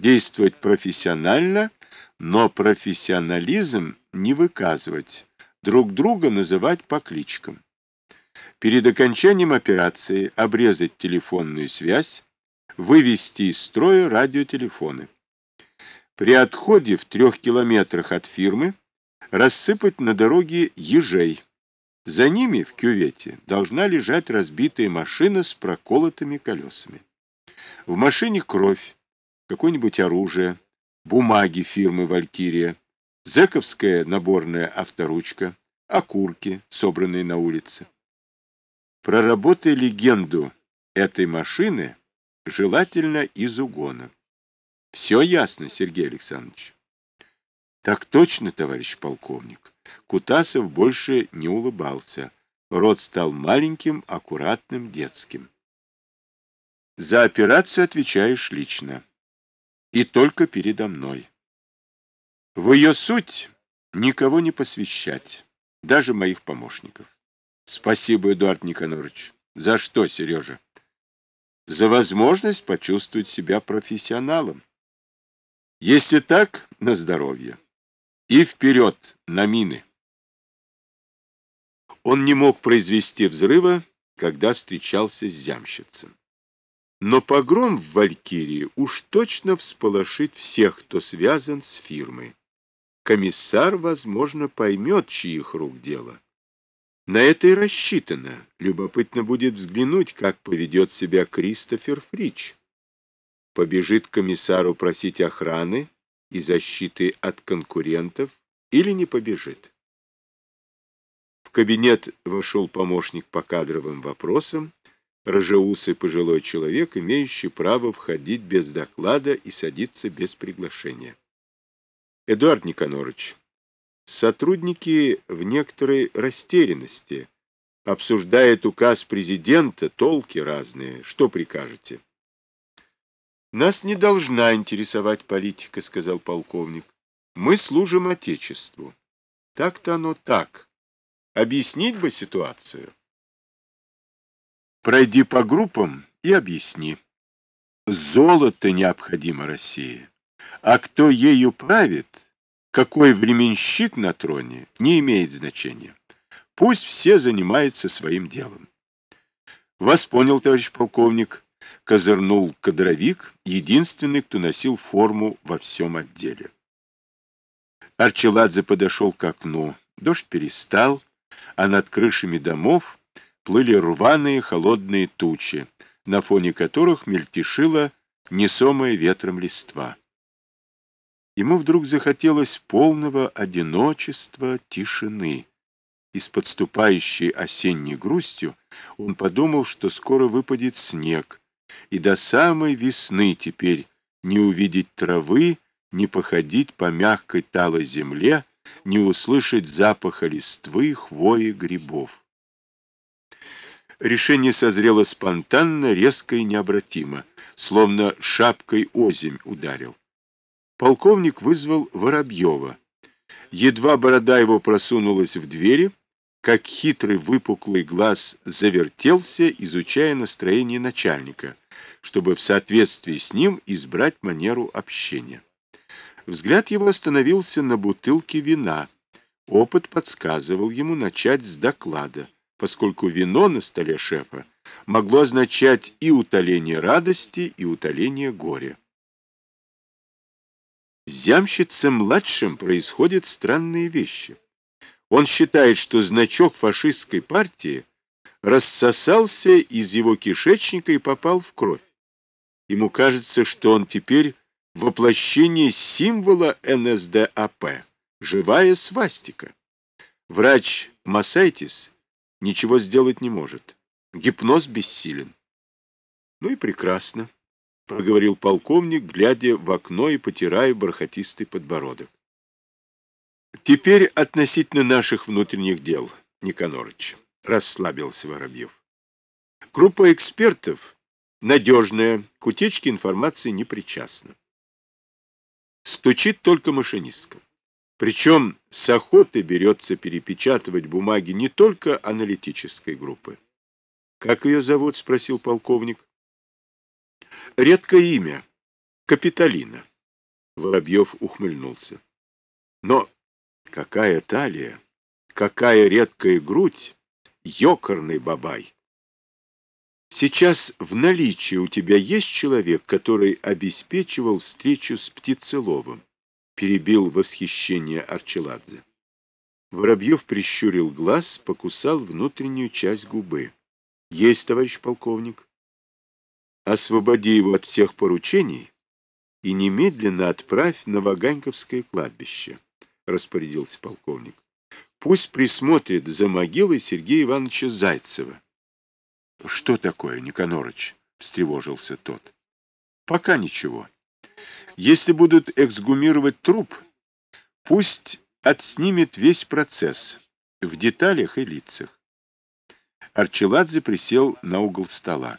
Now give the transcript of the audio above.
действовать профессионально, но профессионализм не выказывать, друг друга называть по кличкам. Перед окончанием операции обрезать телефонную связь, вывести из строя радиотелефоны. При отходе в трех километрах от фирмы рассыпать на дороге ежей. За ними в кювете должна лежать разбитая машина с проколотыми колесами. В машине кровь, какое-нибудь оружие, бумаги фирмы «Валькирия», зэковская наборная авторучка, окурки, собранные на улице. Проработай легенду этой машины, желательно из угона. Все ясно, Сергей Александрович. Так точно, товарищ полковник. Кутасов больше не улыбался. Рот стал маленьким, аккуратным, детским. За операцию отвечаешь лично. И только передо мной. В ее суть никого не посвящать, даже моих помощников. Спасибо, Эдуард Никонорович. За что, Сережа? За возможность почувствовать себя профессионалом. Если так, на здоровье. И вперед, на мины. Он не мог произвести взрыва, когда встречался с зямщицем. Но погром в Валькирии уж точно всполошит всех, кто связан с фирмой. Комиссар, возможно, поймет, чьих рук дело. На это и рассчитано. Любопытно будет взглянуть, как поведет себя Кристофер Фрич. Побежит комиссару просить охраны и защиты от конкурентов или не побежит. В кабинет вошел помощник по кадровым вопросам, рыжеусый пожилой человек, имеющий право входить без доклада и садиться без приглашения. Эдуард Никонорович, сотрудники в некоторой растерянности, обсуждают указ президента, толки разные. Что прикажете? Нас не должна интересовать политика, сказал полковник. Мы служим Отечеству. Так-то оно так. Объяснить бы ситуацию. Пройди по группам и объясни. Золото необходимо России. А кто ею правит, какой временщик на троне, не имеет значения. Пусть все занимаются своим делом. Вас понял, товарищ полковник козырнул кадровик, единственный, кто носил форму во всем отделе. Арчеладзе подошел к окну. Дождь перестал, а над крышами домов плыли рваные холодные тучи, на фоне которых мельтешила несомая ветром листва. Ему вдруг захотелось полного одиночества, тишины. И с подступающей осенней грустью он подумал, что скоро выпадет снег, и до самой весны теперь не увидеть травы, не походить по мягкой талой земле, не услышать запаха листвы, хвои, грибов. Решение созрело спонтанно, резко и необратимо, словно шапкой озимь ударил. Полковник вызвал Воробьева. Едва борода его просунулась в двери, как хитрый выпуклый глаз завертелся, изучая настроение начальника, чтобы в соответствии с ним избрать манеру общения. Взгляд его остановился на бутылке вина. Опыт подсказывал ему начать с доклада, поскольку вино на столе шефа могло означать и утоление радости, и утоление горя. С Зямщицем-младшим происходят странные вещи. Он считает, что значок фашистской партии рассосался из его кишечника и попал в кровь. Ему кажется, что он теперь воплощение символа НСДАП, живая свастика. Врач Масайтис ничего сделать не может. Гипноз бессилен. Ну и прекрасно, проговорил полковник, глядя в окно и потирая бархатистый подбородок. Теперь относительно наших внутренних дел, Никонорыч, расслабился Воробьев. Группа экспертов надежная, к утечке информации не причастна. Стучит только машинистка. Причем с охотой берется перепечатывать бумаги не только аналитической группы. «Как ее зовут?» — спросил полковник. «Редкое имя. Капитолина. Воробьев ухмыльнулся. Но какая талия, какая редкая грудь, ёкарный бабай! Сейчас в наличии у тебя есть человек, который обеспечивал встречу с Птицеловым? Перебил восхищение Арчеладзе. Воробьев прищурил глаз, покусал внутреннюю часть губы. — Есть, товарищ полковник. — Освободи его от всех поручений и немедленно отправь на Ваганьковское кладбище, — распорядился полковник. — Пусть присмотрит за могилой Сергея Ивановича Зайцева. — Что такое, Никанорыч? — встревожился тот. — Пока ничего. Если будут эксгумировать труп, пусть отснимет весь процесс в деталях и лицах. Арчеладзе присел на угол стола.